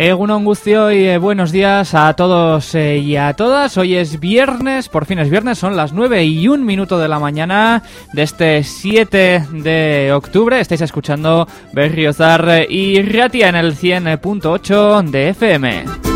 Egunon Guztio y eh, buenos días a todos eh, y a todas. Hoy es viernes, por fin es viernes, son las 9 y un minuto de la mañana de este 7 de octubre. Estáis escuchando Berriozar y Ratia en el 100.8 de FM.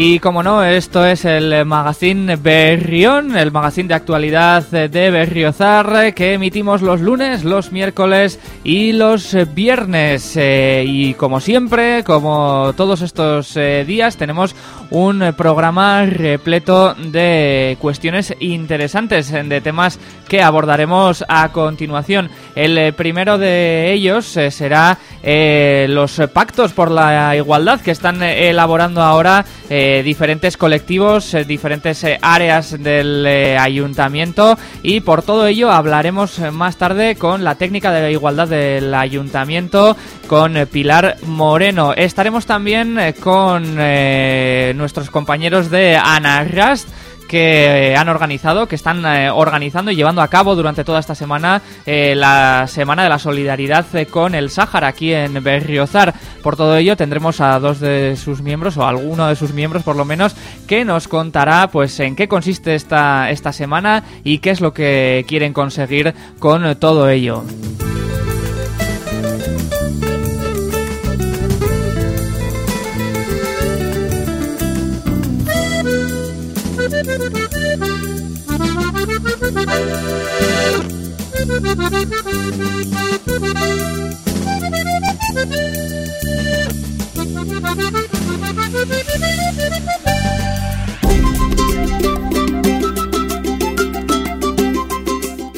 Y como no, esto es el magazine Berrión, el magazine de actualidad de Berriozar que emitimos los lunes, los miércoles y los viernes. Eh, y como siempre, como todos estos eh, días, tenemos un programa repleto de cuestiones interesantes, de temas que abordaremos a continuación. El primero de ellos será eh, los pactos por la igualdad que están elaborando ahora eh, diferentes colectivos, eh, diferentes áreas del ayuntamiento y por todo ello hablaremos más tarde con la técnica de la igualdad del ayuntamiento, con Pilar Moreno. Estaremos también con nuestros compañeros de Anarrast que han organizado, que están eh, organizando y llevando a cabo durante toda esta semana eh, la Semana de la Solidaridad eh, con el Sáhara aquí en Berriozar. Por todo ello tendremos a dos de sus miembros, o alguno de sus miembros por lo menos, que nos contará pues en qué consiste esta, esta semana y qué es lo que quieren conseguir con todo ello.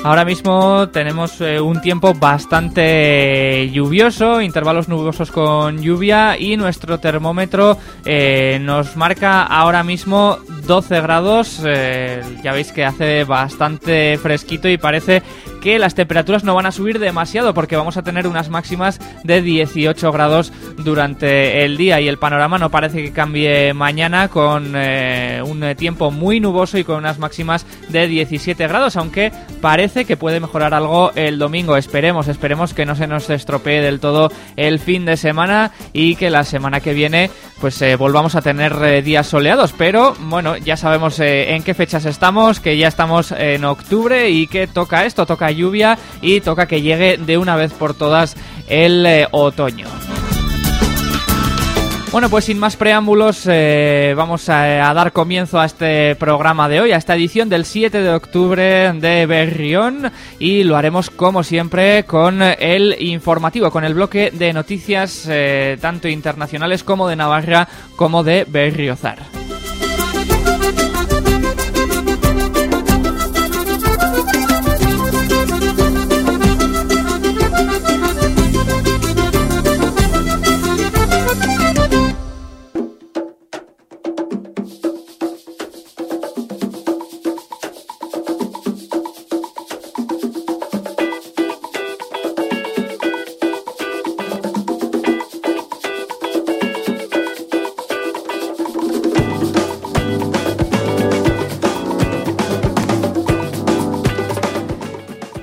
Ahora mismo tenemos eh, un tiempo bastante lluvioso, intervalos nubosos con lluvia y nuestro termómetro eh, nos marca ahora mismo 12 grados. Eh, ya veis que hace bastante fresquito y parece que las temperaturas no van a subir demasiado porque vamos a tener unas máximas de 18 grados durante el día y el panorama no parece que cambie mañana con eh, un tiempo muy nuboso y con unas máximas de 17 grados, aunque parece que puede mejorar algo el domingo. Esperemos, esperemos que no se nos estropee del todo el fin de semana y que la semana que viene pues eh, volvamos a tener eh, días soleados, pero bueno, ya sabemos en qué fechas estamos, que ya estamos en octubre y que toca esto, toca lluvia y toca que llegue de una vez por todas el eh, otoño. Bueno, pues sin más preámbulos, eh, vamos a, dar comienzo a este programa de hoy, a esta edición del 7 de octubre de Berrión y lo haremos como siempre con el informativo, con el bloque de noticias eh, tanto internacionales como de Navarra como de Berriozar.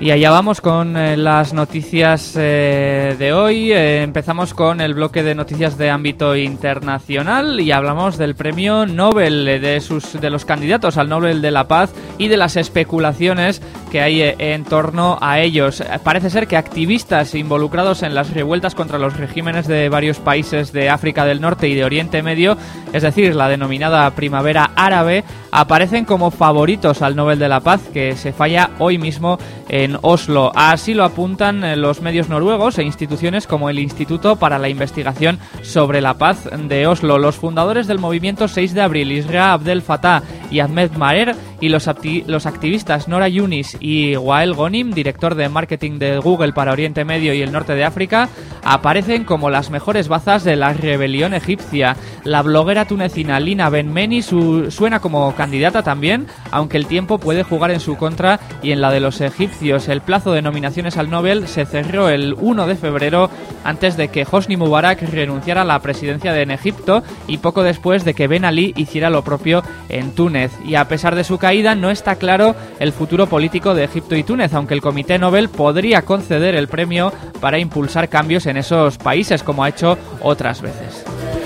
Y allá vamos con eh, las noticias eh, de hoy. Eh, empezamos con el bloque de noticias de ámbito internacional y hablamos del premio Nobel, de, sus, de los candidatos al Nobel de la Paz y de las especulaciones que hay en torno a ellos. Parece ser que activistas involucrados en las revueltas contra los regímenes de varios países de África del Norte y de Oriente Medio, es decir, la denominada Primavera Árabe, aparecen como favoritos al Nobel de la Paz que se falla hoy mismo en Oslo. Así lo apuntan eh, los medios noruegos e instituciones como el Instituto para la Investigación sobre la Paz de Oslo. Los fundadores del movimiento 6 de abril, Isra Abdel Fattah y Ahmed Maher, y los, los activistas Nora Yunis y Wael Gonim, director de marketing de Google para Oriente Medio y el norte de África, aparecen como las mejores bazas de la rebelión egipcia. La bloguera tunecina Lina Benmeni su suena como candidata también, aunque el tiempo puede jugar en su contra y en la de los egipcios. El plazo de nominaciones al Nobel se cerró el 1 de febrero antes de que Hosni Mubarak renunciara a la presidencia de en Egipto y poco después de que Ben Ali hiciera lo propio en Túnez. Y a pesar de su caída, no está claro el futuro político de Egipto y Túnez, aunque el Comité Nobel podría conceder el premio para impulsar cambios en esos países, como ha hecho otras veces.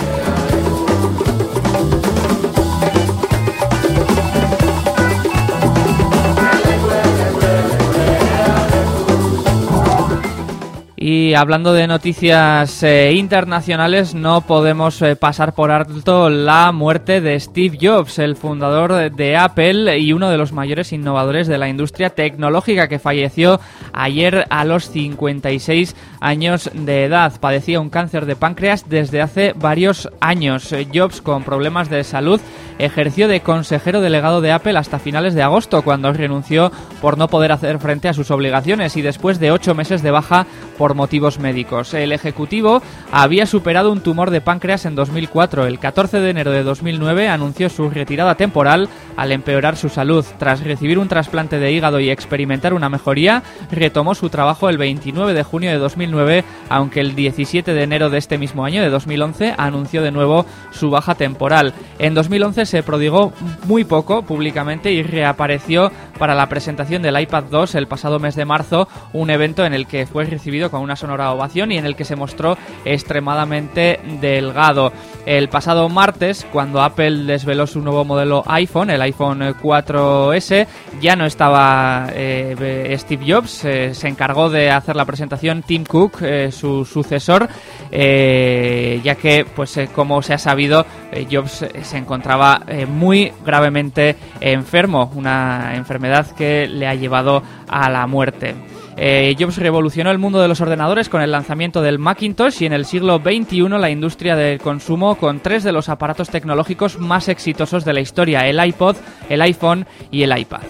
Y hablando de noticias eh, internacionales, no podemos eh, pasar por alto la muerte de Steve Jobs, el fundador de Apple y uno de los mayores innovadores de la industria tecnológica que falleció ayer a los 56 años de edad. Padecía un cáncer de páncreas desde hace varios años. Jobs, con problemas de salud, ejerció de consejero delegado de Apple hasta finales de agosto, cuando renunció por no poder hacer frente a sus obligaciones y después de ocho meses de baja por motivos médicos. El ejecutivo había superado un tumor de páncreas en 2004. El 14 de enero de 2009 anunció su retirada temporal al empeorar su salud. Tras recibir un trasplante de hígado y experimentar una mejoría, retomó su trabajo el 29 de junio de 2009, aunque el 17 de enero de este mismo año, de 2011, anunció de nuevo su baja temporal. En 2011 se prodigó muy poco públicamente y reapareció para la presentación del iPad 2 el pasado mes de marzo, un evento en el que fue recibido con una sonora ovación y en el que se mostró extremadamente delgado. El pasado martes, cuando Apple desveló su nuevo modelo iPhone, el iPhone 4S, ya no estaba eh, Steve Jobs, eh, se encargó de hacer la presentación Tim Cook, eh, su sucesor, ya que, pues como se ha sabido, Jobs se encontraba muy gravemente enfermo, una enfermedad que le ha llevado a la muerte. Eh, Jobs revolucionó el mundo de los ordenadores con el lanzamiento del Macintosh y en el siglo XXI la industria del consumo con tres de los aparatos tecnológicos más exitosos de la historia, el iPod, el iPhone y el iPad.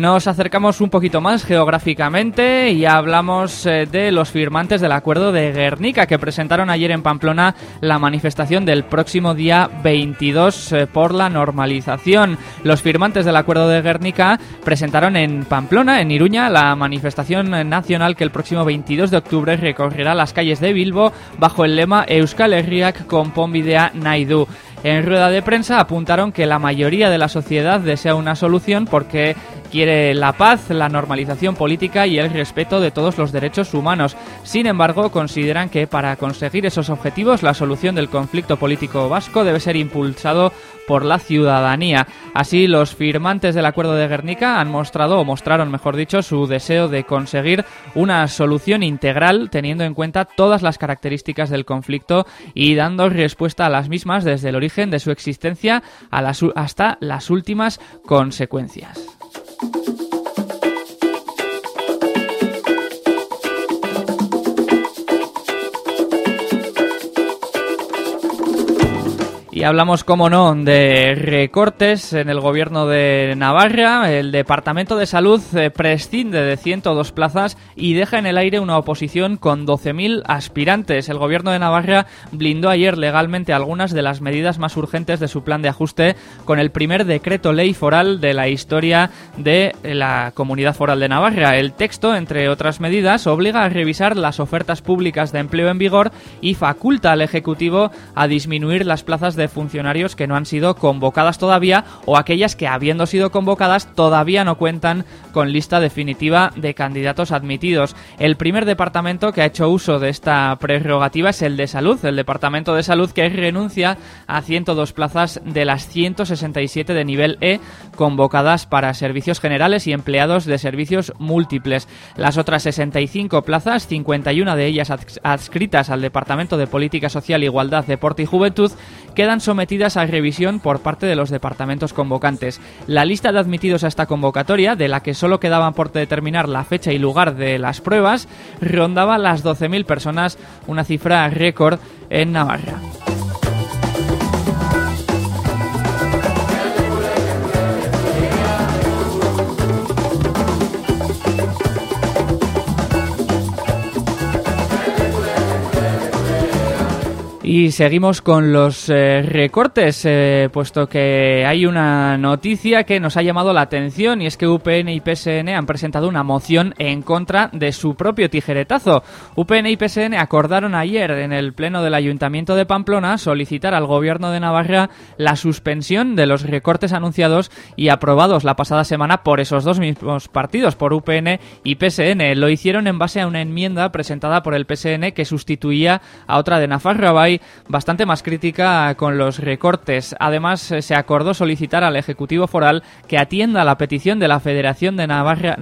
Nos acercamos un poquito más geográficamente y hablamos eh, de los firmantes del Acuerdo de Guernica que presentaron ayer en Pamplona la manifestación del próximo día 22 eh, por la normalización. Los firmantes del Acuerdo de Guernica presentaron en Pamplona, en Iruña, la manifestación nacional que el próximo 22 de octubre recorrerá las calles de Bilbo bajo el lema Euskal Herriak con Pombidea Naidu. En rueda de prensa apuntaron que la mayoría de la sociedad desea una solución porque quiere la paz, la normalización política y el respeto de todos los derechos humanos. Sin embargo, consideran que para conseguir esos objetivos la solución del conflicto político vasco debe ser impulsado por la ciudadanía. Así, los firmantes del Acuerdo de Guernica han mostrado, o mostraron, mejor dicho, su deseo de conseguir una solución integral teniendo en cuenta todas las características del conflicto y dando respuesta a las mismas desde el origen de su existencia hasta las últimas consecuencias. thank you Hablamos, como no, de recortes en el gobierno de Navarra. El Departamento de Salud eh, prescinde de 102 plazas y deja en el aire una oposición con 12.000 aspirantes. El gobierno de Navarra blindó ayer legalmente algunas de las medidas más urgentes de su plan de ajuste con el primer decreto ley foral de la historia de la comunidad foral de Navarra. El texto, entre otras medidas, obliga a revisar las ofertas públicas de empleo en vigor y faculta al Ejecutivo a disminuir las plazas de funcionarios que no han sido convocadas todavía o aquellas que habiendo sido convocadas todavía no cuentan con lista definitiva de candidatos admitidos. El primer departamento que ha hecho uso de esta prerrogativa es el de salud, el departamento de salud que renuncia a 102 plazas de las 167 de nivel E convocadas para servicios generales y empleados de servicios múltiples. Las otras 65 plazas, 51 de ellas adscritas al Departamento de Política Social, Igualdad, Deporte y Juventud, quedan sometidas a revisión por parte de los departamentos convocantes. La lista de admitidos a esta convocatoria, de la que solo quedaban por determinar la fecha y lugar de las pruebas, rondaba las 12.000 personas, una cifra récord en Navarra. Y seguimos con los eh, recortes, eh, puesto que hay una noticia que nos ha llamado la atención y es que UPN y PSN han presentado una moción en contra de su propio tijeretazo. UPN y PSN acordaron ayer en el Pleno del Ayuntamiento de Pamplona solicitar al Gobierno de Navarra la suspensión de los recortes anunciados y aprobados la pasada semana por esos dos mismos partidos, por UPN y PSN. Lo hicieron en base a una enmienda presentada por el PSN que sustituía a otra de Bastante más crítica con los recortes. Además, eh, se acordó solicitar al Ejecutivo Foral que atienda la petición de la Federación, de Navarra,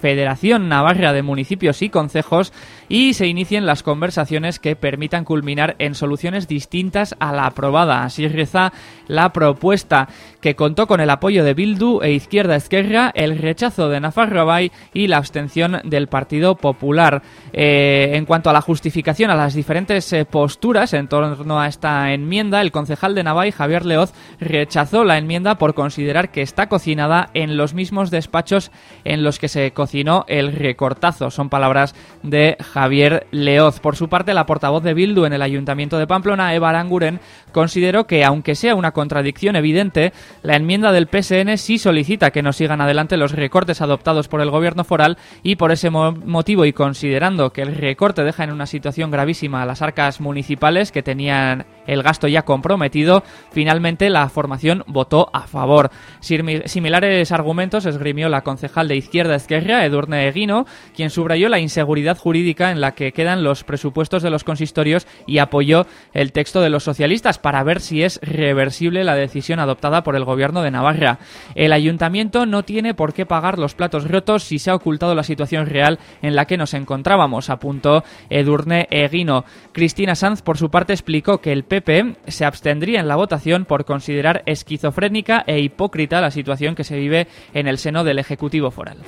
Federación Navarra de Municipios y Concejos y se inicien las conversaciones que permitan culminar en soluciones distintas a la aprobada. Así reza la propuesta que contó con el apoyo de Bildu e Izquierda Esquerra, el rechazo de Nafarrobay y la abstención del Partido Popular. Eh, en cuanto a la justificación a las diferentes eh, posturas en torno a esta enmienda, el concejal de Navay, Javier Leoz, rechazó la enmienda por considerar que está cocinada en los mismos despachos en los que se cocinó el recortazo. Son palabras de Javier Leoz. Por su parte, la portavoz de Bildu en el Ayuntamiento de Pamplona, Eva Aranguren, consideró que, aunque sea una contradicción evidente, la enmienda del PSN sí solicita que no sigan adelante los recortes adoptados por el gobierno foral y por ese motivo y considerando que el recorte deja en una situación gravísima a las arcas municipales que tenían el gasto ya comprometido, finalmente la formación votó a favor. Similares argumentos esgrimió la concejal de Izquierda Esquerra, Edurne Eguino, quien subrayó la inseguridad jurídica en la que quedan los presupuestos de los consistorios y apoyó el texto de los socialistas para ver si es reversible la decisión adoptada por el gobierno de Navarra. El ayuntamiento no tiene por qué pagar los platos rotos si se ha ocultado la situación real en la que nos encontrábamos, apuntó Edurne Eguino. Cristina Sanz, por su parte, explicó que el PP se abstendría en la votación por considerar esquizofrénica e hipócrita la situación que se vive en el seno del Ejecutivo Foral.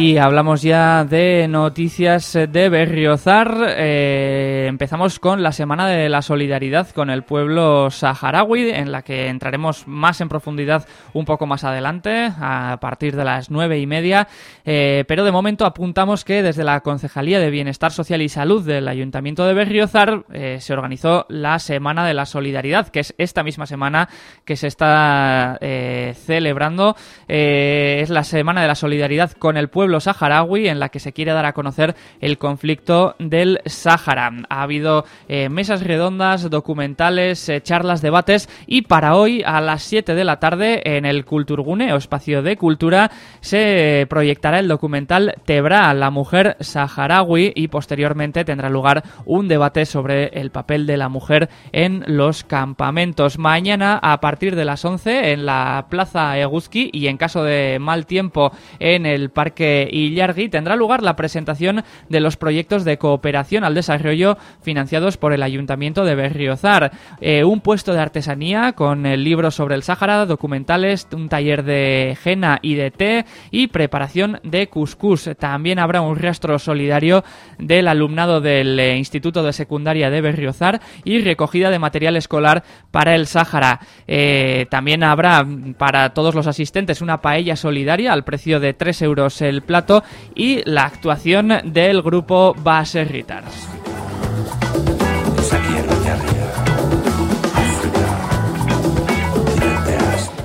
Hablamos ya de noticias de Berriozar. Eh, empezamos con la Semana de la Solidaridad con el pueblo saharaui, en la que entraremos más en profundidad un poco más adelante, a partir de las nueve y media. Eh, pero de momento apuntamos que desde la Concejalía de Bienestar Social y Salud del Ayuntamiento de Berriozar eh, se organizó la Semana de la Solidaridad, que es esta misma semana que se está celebrando. es la Semana de la Solidaridad con el pueblo saharaui en la que se quiere dar a conocer el conflicto del Sáhara. Ha habido eh, mesas redondas, documentales, eh, charlas, debates y para hoy a las 7 de la tarde en el Culturgune o espacio de cultura se proyectará el documental Tebra, la mujer saharaui y posteriormente tendrá lugar un debate sobre el papel de la mujer en los campamentos. Mañana a partir de las 11 en la Plaza Eguzki y en caso de mal tiempo en el Parque y tendrá lugar la presentación de los proyectos de cooperación al desarrollo financiados por el Ayuntamiento de Berriozar. Eh, un puesto de artesanía con el libro sobre el Sáhara, documentales, un taller de henna y de té y preparación de cuscús. También habrá un rastro solidario del alumnado del eh, Instituto de Secundaria de Berriozar y recogida de material escolar para el Sáhara. Eh, también habrá para todos los asistentes una paella solidaria al precio de 3 euros el plato y la actuación del grupo Baserritars.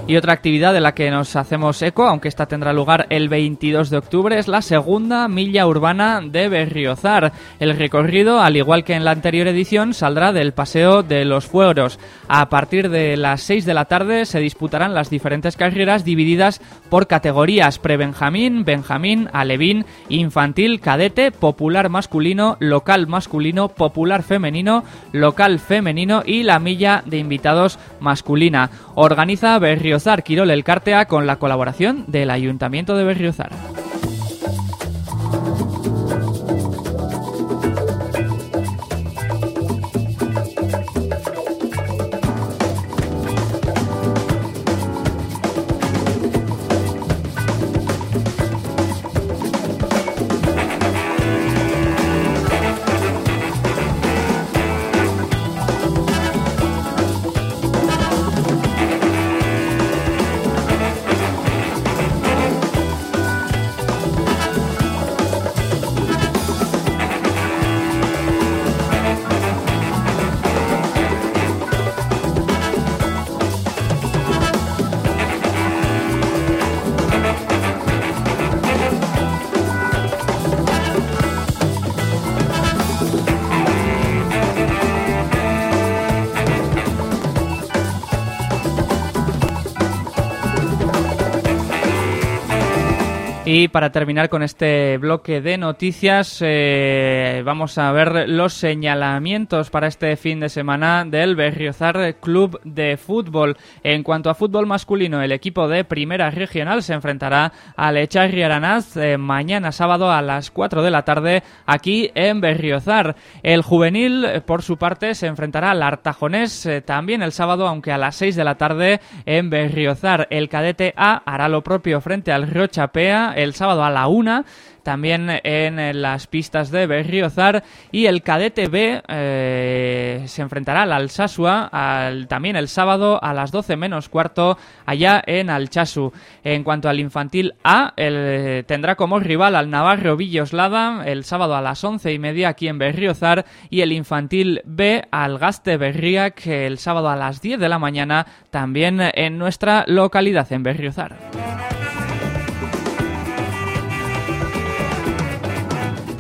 Y otra actividad de la que nos hacemos eco, aunque esta tendrá lugar el 22 de octubre, es la segunda milla urbana de Berriozar. El recorrido, al igual que en la anterior edición, saldrá del Paseo de los Fueros. A partir de las 6 de la tarde se disputarán las diferentes carreras divididas por categorías pre-Benjamín, Benjamín, Alevín, Infantil, Cadete, Popular masculino, Local masculino, Popular femenino, Local femenino y la milla de invitados masculina. Organiza Berriozar Berriozar Quirol Elkartea con la colaboración del Ayuntamiento de Berriozar. Y para terminar con este bloque de noticias, eh, vamos a ver los señalamientos para este fin de semana del Berriozar Club de Fútbol. En cuanto a fútbol masculino, el equipo de Primera Regional se enfrentará al Echarri Aranaz eh, mañana sábado a las 4 de la tarde aquí en Berriozar. El juvenil, eh, por su parte, se enfrentará al Artajonés también el sábado, aunque a las 6 de la tarde en Berriozar. El cadete A hará lo propio frente al Rochapea el sábado a la una también en las pistas de Berriozar y el cadete B eh, se enfrentará al Alsasua también el sábado a las 12 menos cuarto allá en Alchasu. En cuanto al infantil A, tendrá como rival al Navarro Villoslada el sábado a las 11 y media aquí en Berriozar y el infantil B al Gaste Berriac el sábado a las 10 de la mañana también en nuestra localidad en Berriozar.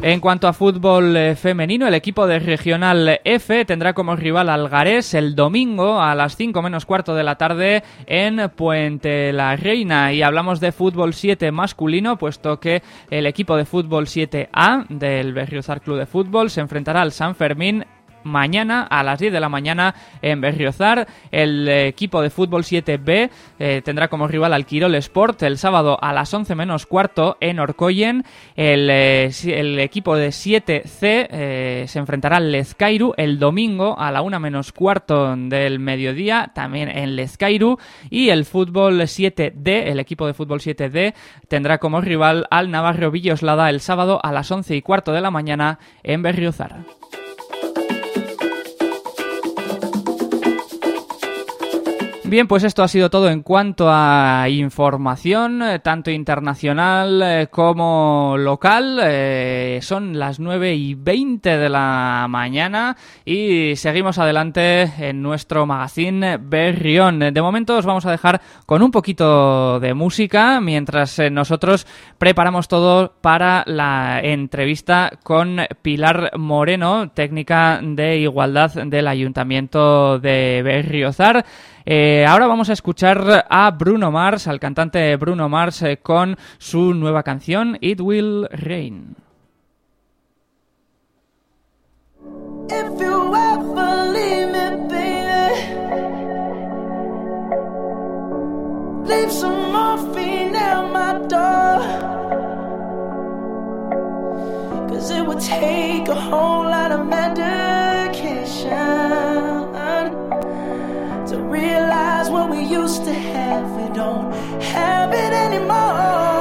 En cuanto a fútbol eh, femenino, el equipo de Regional F tendrá como rival al Garés el domingo a las 5 menos cuarto de la tarde en Puente la Reina. Y hablamos de fútbol 7 masculino, puesto que el equipo de fútbol 7A del Berriozar Club de Fútbol se enfrentará al San Fermín mañana a las 10 de la mañana en Berriozar. El equipo de fútbol 7B eh, tendrá como rival al Quirol Sport el sábado a las 11 menos cuarto en Orcoyen. El, eh, equipo de 7C eh, se enfrentará al Lezcairu el domingo a la 1 menos cuarto del mediodía, también en Lezcairu. Y el fútbol 7D, el equipo de fútbol 7D, tendrá como rival al Navarro Villoslada el sábado a las 11 y cuarto de la mañana en Berriozar. Bien, pues esto ha sido todo en cuanto a información, eh, tanto internacional eh, como local. Eh, son las 9 y 20 de la mañana y seguimos adelante en nuestro magazine Berrión. De momento os vamos a dejar con un poquito de música mientras nosotros preparamos todo para la entrevista con Pilar Moreno, técnica de igualdad del Ayuntamiento de Berriozar. Eh, ahora vamos a escuchar a Bruno Mars, al cantante Bruno Mars, eh, con su nueva canción It Will Rain. If you ever leave me, baby, leave some morphine at my door. Cause it would take a whole don't have it anymore.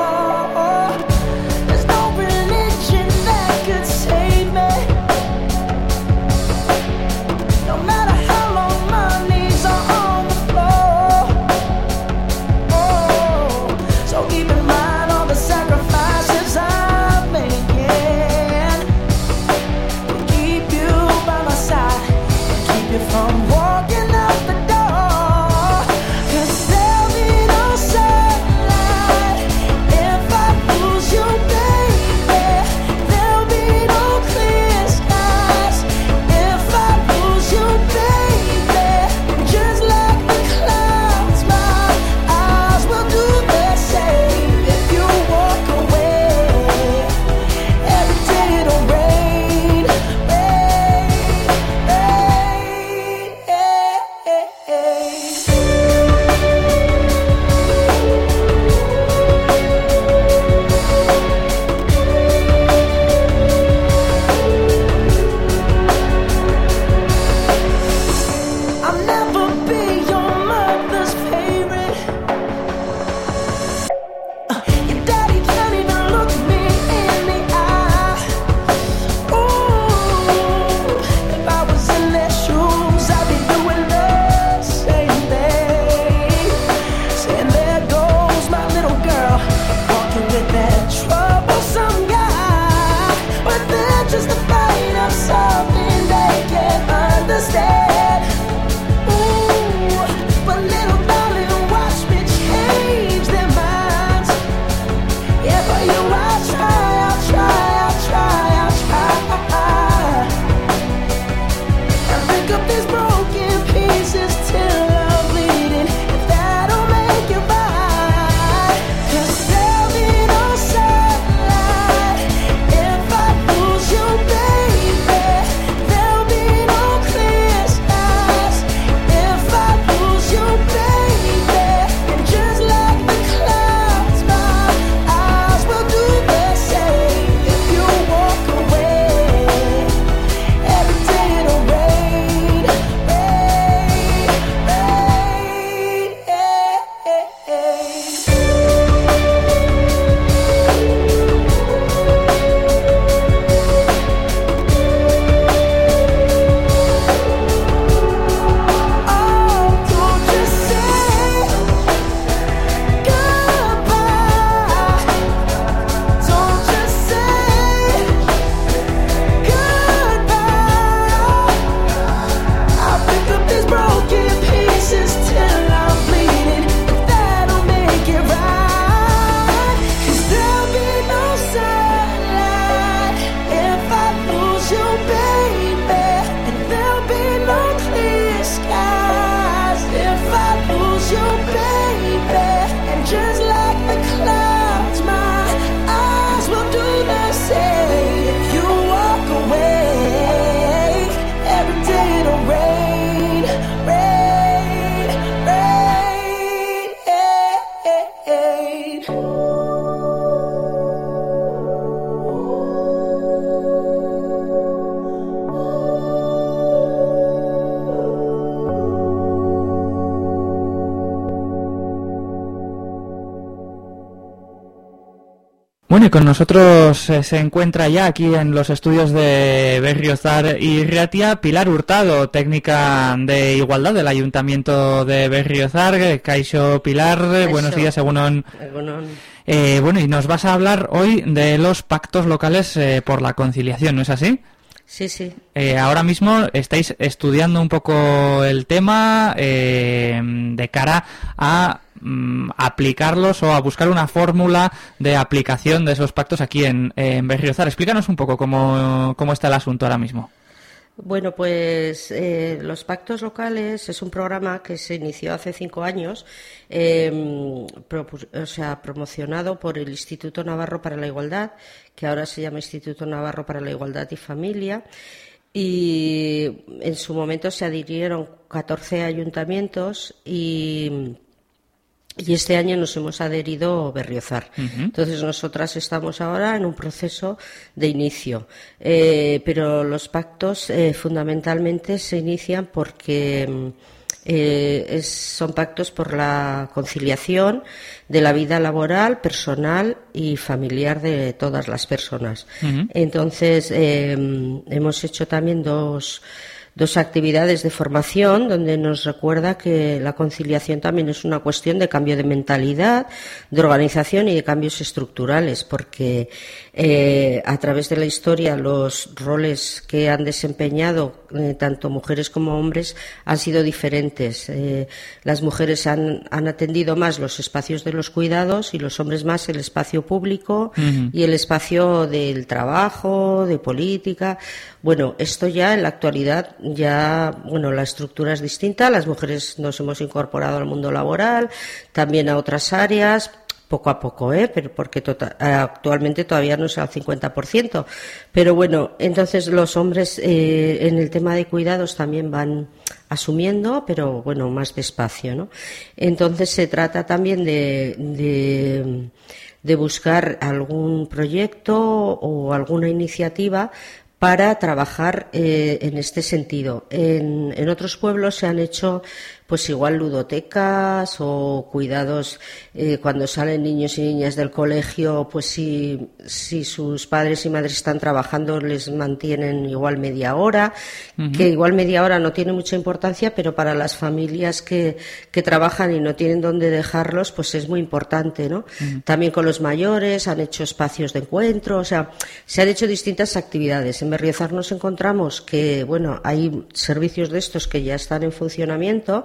Bueno, y con nosotros eh, se encuentra ya aquí en los estudios de Berriozar y Riatia Pilar Hurtado, técnica de igualdad del Ayuntamiento de Berriozar. Caixo Pilar, buenos días, según eh, bueno, y nos vas a hablar hoy de los pactos locales eh, por la conciliación, ¿no es así? Sí, sí. ahora mismo estáis estudiando un poco el tema de cara a Mm, aplicarlos o a buscar una fórmula de aplicación de esos pactos aquí en, en Berriozar. Explícanos un poco cómo, está el asunto ahora mismo. Bueno, pues eh, los pactos locales es un programa que se inició hace cinco años, em, o sea, promocionado por el Instituto Navarro para la Igualdad, que ahora se llama Instituto Navarro para la Igualdad y Familia. Y en su momento se adhirieron 14 ayuntamientos y y este año nos hemos adherido Berriozar. Entonces, nosotras estamos ahora en un proceso de inicio. Eh, pero los pactos eh, fundamentalmente se inician porque mm, eh, son pactos por la conciliación de la vida laboral, personal y familiar de todas las personas. Entonces, hemos hecho también dos dos actividades de formación donde nos recuerda que la conciliación también es una cuestión de cambio de mentalidad, de organización y de cambios estructurales, porque eh, a través de la historia los roles que han desempeñado eh, tanto mujeres como hombres han sido diferentes. Eh, las mujeres han, atendido más los espacios de los cuidados y los hombres más el espacio público y el espacio del trabajo, de política. Bueno, esto ya en la actualidad ya, bueno, la estructura es distinta. Las mujeres nos hemos incorporado al mundo laboral, también a otras áreas poco a poco, ¿eh? pero porque tota-, actualmente todavía no es al 50%. Pero bueno, entonces los hombres eh, en el tema de cuidados también van asumiendo, pero bueno, más despacio. ¿no? Entonces se trata también de, de, buscar algún proyecto o alguna iniciativa para trabajar eh, en este sentido. En, en, otros pueblos se han hecho pues igual ludotecas o cuidados eh, cuando salen niños y niñas del colegio, pues si, si sus padres y madres están trabajando les mantienen igual media hora, que igual media hora no tiene mucha importancia, pero para las familias que, que trabajan y no tienen dónde dejarlos, pues es muy importante, ¿no? También con los mayores han hecho espacios de encuentro, o sea, se han hecho distintas actividades. En Berriozar nos encontramos que, bueno, hay servicios de estos que ya están en funcionamiento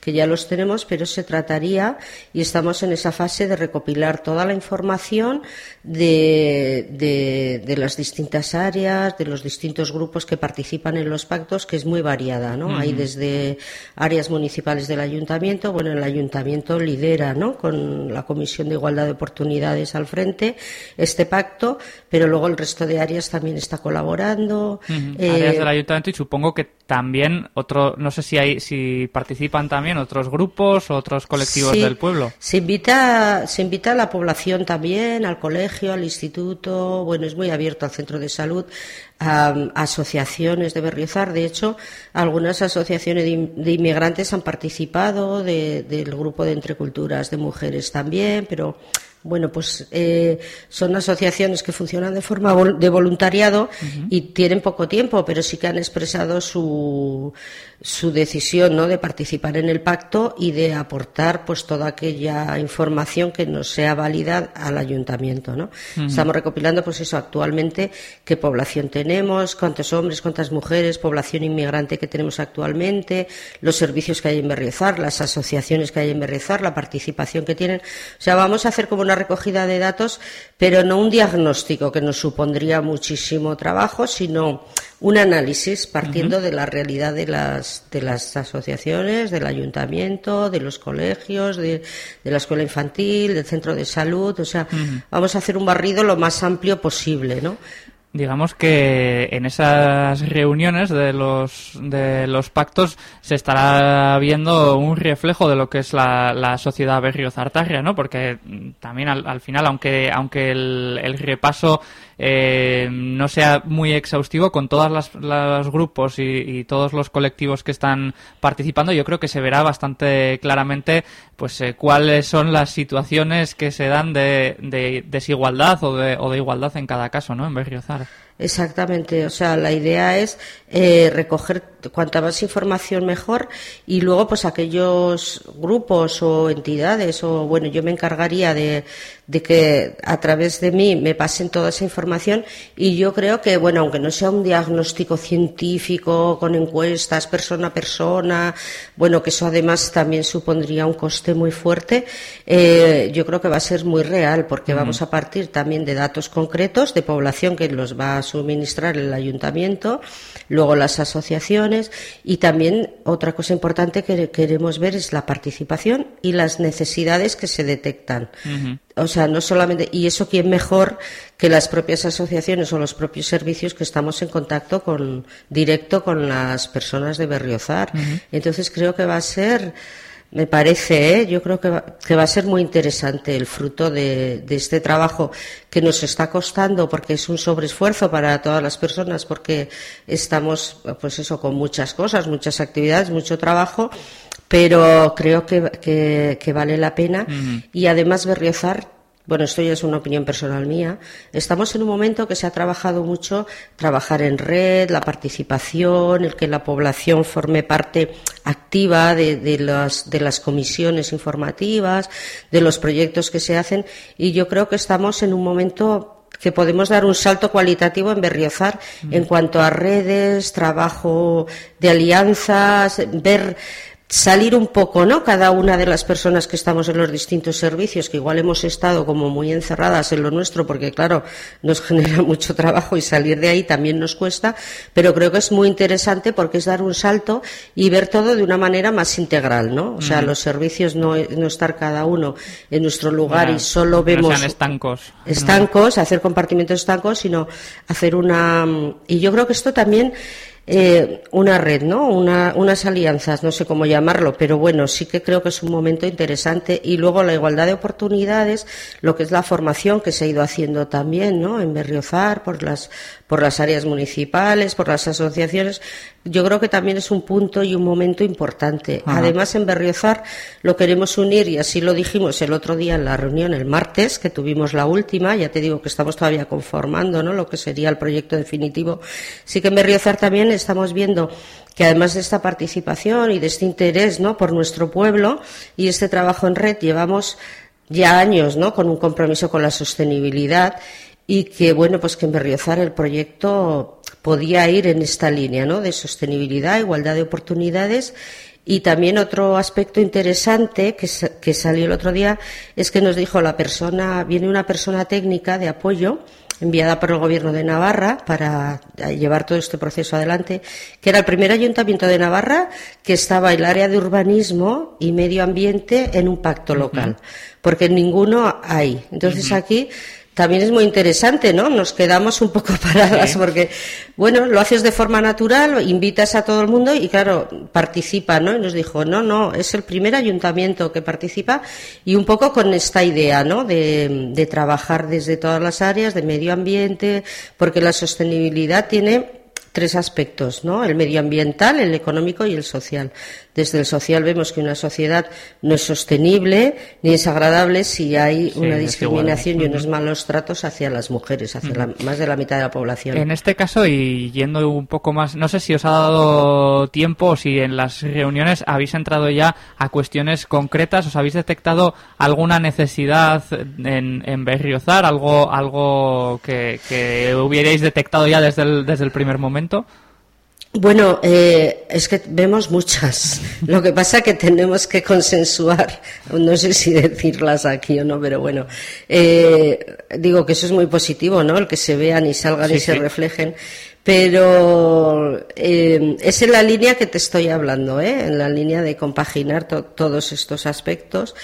que ya los tenemos, pero se trataría, y estamos en esa fase de recopilar toda la información de, de, las distintas áreas, de los distintos grupos que participan en los pactos, que es muy variada, ¿no? Hay desde áreas municipales del ayuntamiento, bueno, el ayuntamiento lidera, ¿no? Con la Comisión de Igualdad de Oportunidades al frente este pacto, pero luego el resto de áreas también está colaborando. áreas del ayuntamiento y supongo que también otro, no sé si hay, si participan también otros grupos, otros colectivos del pueblo. Se invita, se invita a la población también, al colegio, al instituto, bueno, es muy abierto al centro de salud, a, asociaciones de Berriozar. De hecho, algunas asociaciones de, inmigrantes han participado, del grupo de entreculturas de mujeres también, pero bueno, pues eh, son asociaciones que funcionan de forma de voluntariado y tienen poco tiempo, pero sí que han expresado su, su decisión ¿no? de participar en el pacto y de aportar pues toda aquella información que nos sea válida al ayuntamiento. ¿no? Estamos recopilando pues eso actualmente, qué población tenemos, cuántos hombres, cuántas mujeres, población inmigrante que tenemos actualmente, los servicios que hay en Berriozar, las asociaciones que hay en Berriozar, la participación que tienen. O sea, vamos a hacer como una recogida de datos, pero no un diagnóstico que nos supondría muchísimo trabajo, sino un análisis partiendo de la realidad de las, de las asociaciones, del ayuntamiento, de los colegios, de, la escuela infantil, del centro de salud. O sea, vamos a hacer un barrido lo más amplio posible, ¿no? Digamos que en esas reuniones de los de los pactos se estará viendo un reflejo de lo que es la, la sociedad berriozartarria, ¿no? Porque también al, final, aunque aunque el repaso eh, no sea muy exhaustivo con todos los grupos y, todos los colectivos que están participando, yo creo que se verá bastante claramente pues eh, cuáles son las situaciones que se dan de, desigualdad o de, o de, igualdad en cada caso, ¿no? En Berriozar. Exactamente, o sea, la idea es eh, recoger cuanta más información mejor y luego pues aquellos grupos o entidades o bueno, yo me encargaría de, de que a través de mí me pasen toda esa información y yo creo que bueno, aunque no sea un diagnóstico científico con encuestas persona a persona, bueno, que eso además también supondría un coste muy fuerte, eh, yo creo que va a ser muy real porque vamos a partir también de datos concretos de población que los va a suministrar el ayuntamiento, luego las asociaciones y también otra cosa importante que queremos ver es la participación y las necesidades que se detectan. O sea, no solamente, y eso quién mejor que las propias asociaciones o los propios servicios que estamos en contacto con, directo con las personas de Berriozar. Entonces creo que va a ser, me parece, ¿eh? yo creo que va, que va, a ser muy interesante el fruto de, este trabajo que nos está costando porque es un sobreesfuerzo para todas las personas porque estamos, pues eso, con muchas cosas, muchas actividades, mucho trabajo, pero creo que, que, vale la pena y además Berriozar bueno, esto ya es una opinión personal mía, estamos en un momento que se ha trabajado mucho trabajar en red, la participación, el que la población forme parte activa de, de, las, de las comisiones informativas, de los proyectos que se hacen, y yo creo que estamos en un momento que podemos dar un salto cualitativo en Berriozar en cuanto a redes, trabajo de alianzas, ver salir un poco, ¿no? Cada una de las personas que estamos en los distintos servicios, que igual hemos estado como muy encerradas en lo nuestro, porque claro, nos genera mucho trabajo y salir de ahí también nos cuesta, pero creo que es muy interesante porque es dar un salto y ver todo de una manera más integral, ¿no? O sea, los servicios no, no, estar cada uno en nuestro lugar y solo vemos. No sean estancos. Estancos, hacer compartimentos estancos, sino hacer una. Y yo creo que esto también eh, una red, ¿no? Una, unas alianzas, no sé cómo llamarlo, pero bueno, sí que creo que es un momento interesante. Y luego la igualdad de oportunidades, lo que es la formación que se ha ido haciendo también, ¿no? En Berriozar, por las, por las áreas municipales, por las asociaciones, yo creo que también es un punto y un momento importante. Además, en Berriozar lo queremos unir, y así lo dijimos el otro día en la reunión, el martes, que tuvimos la última, ya te digo que estamos todavía conformando, ¿no? Lo que sería el proyecto definitivo. Sí que en Berriozar también estamos viendo que además de esta participación y de este interés ¿no? por nuestro pueblo y este trabajo en red llevamos ya años ¿no? con un compromiso con la sostenibilidad y que bueno pues que en Berriozar el proyecto podía ir en esta línea ¿no? de sostenibilidad, igualdad de oportunidades y también otro aspecto interesante que, que salió el otro día es que nos dijo la persona, viene una persona técnica de apoyo enviada por el Gobierno de Navarra para llevar todo este proceso adelante, que era el primer ayuntamiento de Navarra que estaba el área de urbanismo y medio ambiente en un pacto local, porque ninguno hay. Entonces aquí también es muy interesante, ¿no? Nos quedamos un poco paradas porque, bueno, lo haces de forma natural, invitas a todo el mundo y, claro, participa, ¿no? Y nos dijo, no, no, es el primer ayuntamiento que participa y un poco con esta idea, ¿no? De, de trabajar desde todas las áreas, de medio ambiente, porque la sostenibilidad tiene tres aspectos, ¿no? El medioambiental, el económico y el social. Desde el social vemos que una sociedad no es sostenible ni es agradable si hay una discriminación y unos malos tratos hacia las mujeres, hacia más de la mitad de la población. En este caso, y yendo un poco más, no sé si os ha dado tiempo o si en las reuniones habéis entrado ya a cuestiones concretas, os habéis detectado alguna necesidad en, en Berriozar, algo, algo que, que hubierais detectado ya desde el, desde el primer momento. Bueno, eh, es que vemos muchas. Lo que pasa que tenemos que consensuar, no sé si decirlas aquí o no, pero bueno, eh, digo que eso es muy positivo, ¿no? El que se vean y salgan y se reflejen pero eh, es en la línea que te estoy hablando, ¿eh? en la línea de compaginar todos estos aspectos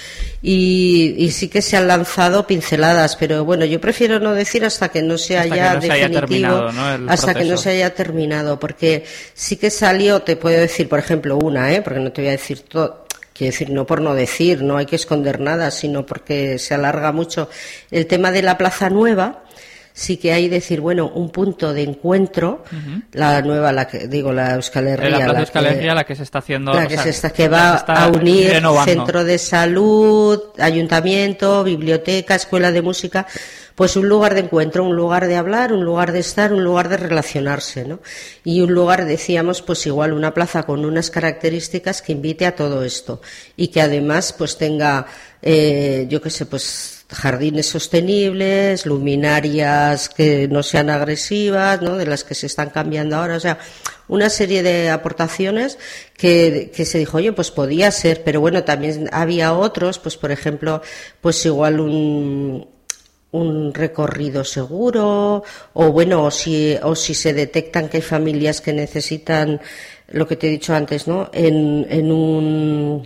y, sí que se han lanzado pinceladas, pero bueno, yo prefiero no decir hasta que no se haya definitivo, hasta que no se haya terminado, porque sí que salió, te puedo decir, por ejemplo, una, ¿eh? porque no te voy a decir todo. Quiero decir, no por no decir, no hay que esconder nada, sino porque se alarga mucho. El tema de la Plaza Nueva, sí que hay decir, bueno, un punto de encuentro, la nueva, la que digo, la Euskal Herria, la, la, que, la que se está haciendo, la que, se está, que va a unir centro de salud, ayuntamiento, biblioteca, escuela de música, pues un lugar de encuentro, un lugar de hablar, un lugar de estar, un lugar de relacionarse, ¿no? Y un lugar, decíamos, pues igual una plaza con unas características que invite a todo esto y que además pues tenga, eh, yo qué sé, pues jardines sostenibles, luminarias que no sean agresivas, ¿no? de las que se están cambiando ahora, o sea, una serie de aportaciones que, que, se dijo, oye, pues podía ser, pero bueno, también había otros, pues por ejemplo, pues igual un, un recorrido seguro o bueno o si o si se detectan que hay familias que necesitan lo que te he dicho antes no en, en un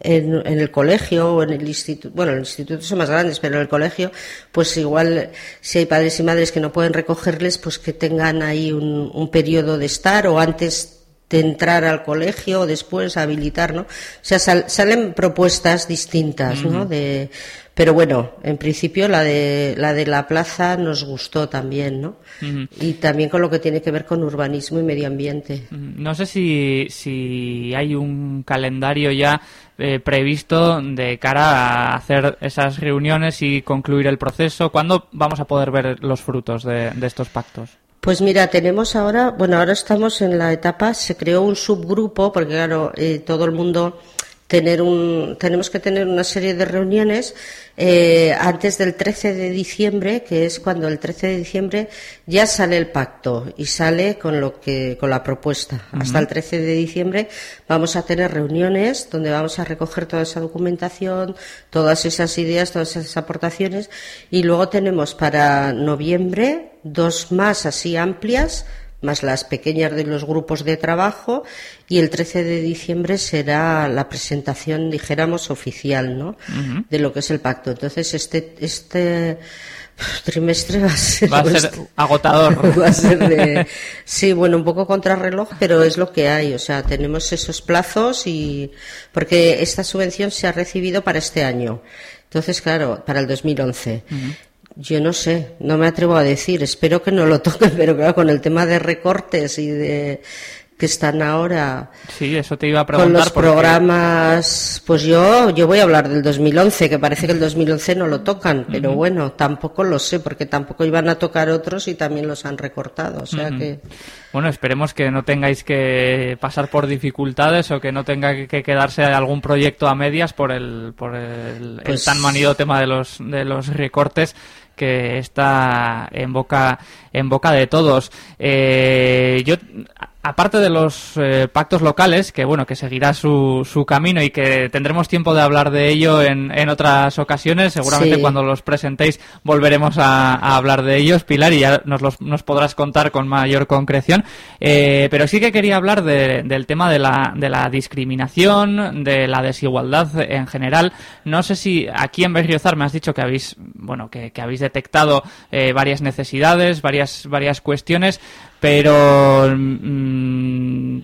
en, el colegio o en el instituto, bueno, los institutos son más grandes, pero en el colegio, pues igual si hay padres y madres que no pueden recogerles, pues que tengan ahí un, un periodo de estar o antes de entrar al colegio o después habilitar, ¿no? O sea, salen propuestas distintas, ¿no? De, pero bueno, en principio la de la de la plaza nos gustó también, ¿no? Y también con lo que tiene que ver con urbanismo y medio ambiente. No sé si, si hay un calendario ya eh, previsto de cara a hacer esas reuniones y concluir el proceso. ¿Cuándo vamos a poder ver los frutos de, estos pactos? Pues mira, tenemos ahora, bueno, ahora estamos en la etapa, se creó un subgrupo, porque claro, eh, todo el mundo tener un, tenemos que tener una serie de reuniones eh, antes del 13 de diciembre, que es cuando el 13 de diciembre ya sale el pacto y sale con lo que con la propuesta. Hasta el 13 de diciembre vamos a tener reuniones donde vamos a recoger toda esa documentación, todas esas ideas, todas esas aportaciones y luego tenemos para noviembre dos más así amplias más las pequeñas de los grupos de trabajo y el 13 de diciembre será la presentación, dijéramos, oficial, ¿no? De lo que es el pacto. Entonces, este, este trimestre va a ser, va a ser agotador. Va a ser de, sí, bueno, un poco contrarreloj, pero es lo que hay. O sea, tenemos esos plazos y porque esta subvención se ha recibido para este año. Entonces, claro, para el 2011. Yo no sé, no me atrevo a decir, espero que no lo toquen, pero claro, con el tema de recortes y de que están ahora sí, eso te iba a preguntar con los programas, pues yo yo voy a hablar del 2011, que parece que el 2011 no lo tocan, pero bueno, tampoco lo sé, porque tampoco iban a tocar otros y también los han recortado, o sea que... Bueno, esperemos que no tengáis que pasar por dificultades o que no tenga que quedarse algún proyecto a medias por el, por el, pues tan manido tema de los, de los recortes que está en boca en boca de todos. Eh, yo aparte de los eh, pactos locales, que bueno, que seguirá su, su camino y que tendremos tiempo de hablar de ello en, en otras ocasiones, seguramente cuando los presentéis volveremos a, hablar de ellos, Pilar, y ya nos, los, nos podrás contar con mayor concreción. Eh, pero sí que quería hablar del tema de la, de la discriminación, de la desigualdad en general. No sé si aquí en Berriozar me has dicho que habéis, bueno, que, que habéis detectado eh, varias necesidades, varias, varias cuestiones pero mm,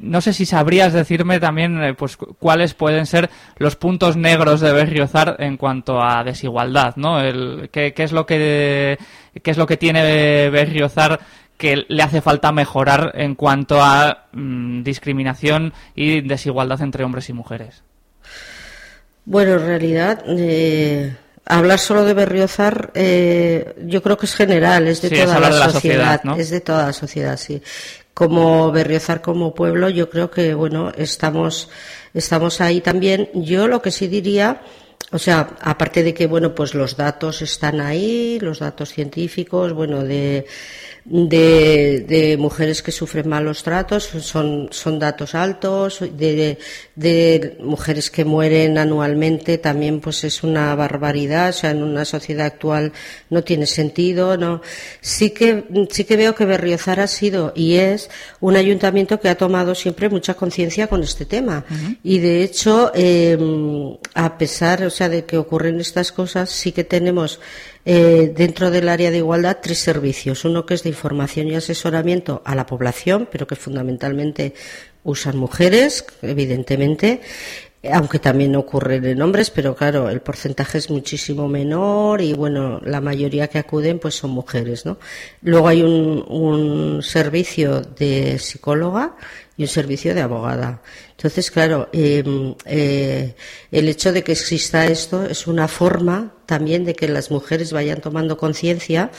no sé si sabrías decirme también eh, pues cuáles pueden ser los puntos negros de Berriozar en cuanto a desigualdad, ¿no? ¿qué, es lo que qué es lo que tiene Berriozar que le hace falta mejorar en cuanto a mm, discriminación y desigualdad entre hombres y mujeres? Bueno, en realidad eh, hablar solo de Berriozar, eh, yo creo que es general, es de toda la, sociedad, es de toda la sociedad, sí. Como Berriozar como pueblo, yo creo que bueno, estamos estamos ahí también. Yo lo que sí diría, o sea, aparte de que bueno, pues los datos están ahí, los datos científicos, bueno, de de, de, mujeres que sufren malos tratos, son, son datos altos, de, de, mujeres que mueren anualmente también pues es una barbaridad, o sea, en una sociedad actual no tiene sentido, no. Sí que, sí que veo que Berriozar ha sido y es un ayuntamiento que ha tomado siempre mucha conciencia con este tema. Y de hecho, eh, a pesar, o sea, de que ocurren estas cosas, sí que tenemos eh, dentro del área de igualdad tres servicios. Uno que es de información y asesoramiento a la población, pero que fundamentalmente usan mujeres, evidentemente. Aunque también ocurren en hombres, pero claro, el porcentaje es muchísimo menor y bueno, la mayoría que acuden pues son mujeres, ¿no? Luego hay un, un servicio de psicóloga y un servicio de abogada. Entonces, claro, em, eh, el hecho de que exista esto es una forma también de que las mujeres vayan tomando conciencia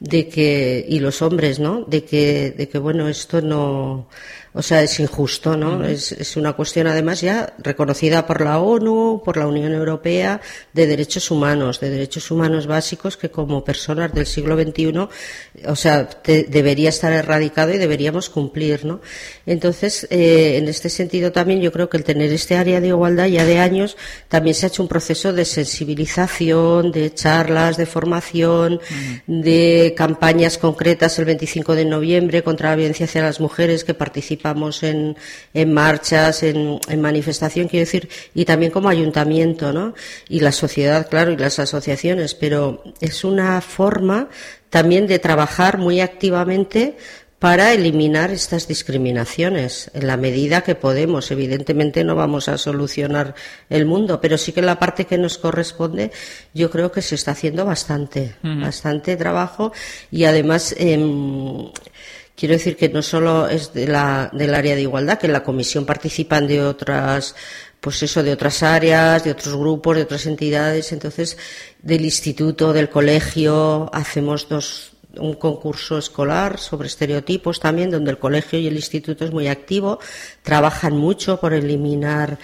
de que y los hombres, ¿no? De que de que bueno esto no o sea, es injusto, ¿no? es, es, una cuestión, además, ya reconocida por la ONU, por la Unión Europea, de derechos humanos, de derechos humanos básicos que como personas del siglo XXI, o sea, debería estar erradicado y deberíamos cumplir, ¿no? Entonces, eh, en este sentido también yo creo que el tener este área de igualdad ya de años, también se ha hecho un proceso de sensibilización, de charlas, de formación, de campañas concretas el 25 de noviembre contra la violencia hacia las mujeres que participan participamos en, en marchas, en, en, manifestación, quiero decir, y también como ayuntamiento, ¿no? Y la sociedad, claro, y las asociaciones, pero es una forma también de trabajar muy activamente para eliminar estas discriminaciones en la medida que podemos. Evidentemente no vamos a solucionar el mundo, pero sí que la parte que nos corresponde yo creo que se está haciendo bastante, uh -huh. bastante trabajo y además eh, Quiero decir que no solo es de la, del área de igualdad, que en la comisión participan de otras, pues eso, de otras áreas, de otros grupos, de otras entidades. Entonces, del instituto, del colegio, hacemos dos, un concurso escolar sobre estereotipos también, donde el colegio y el instituto es muy activo, trabajan mucho por eliminar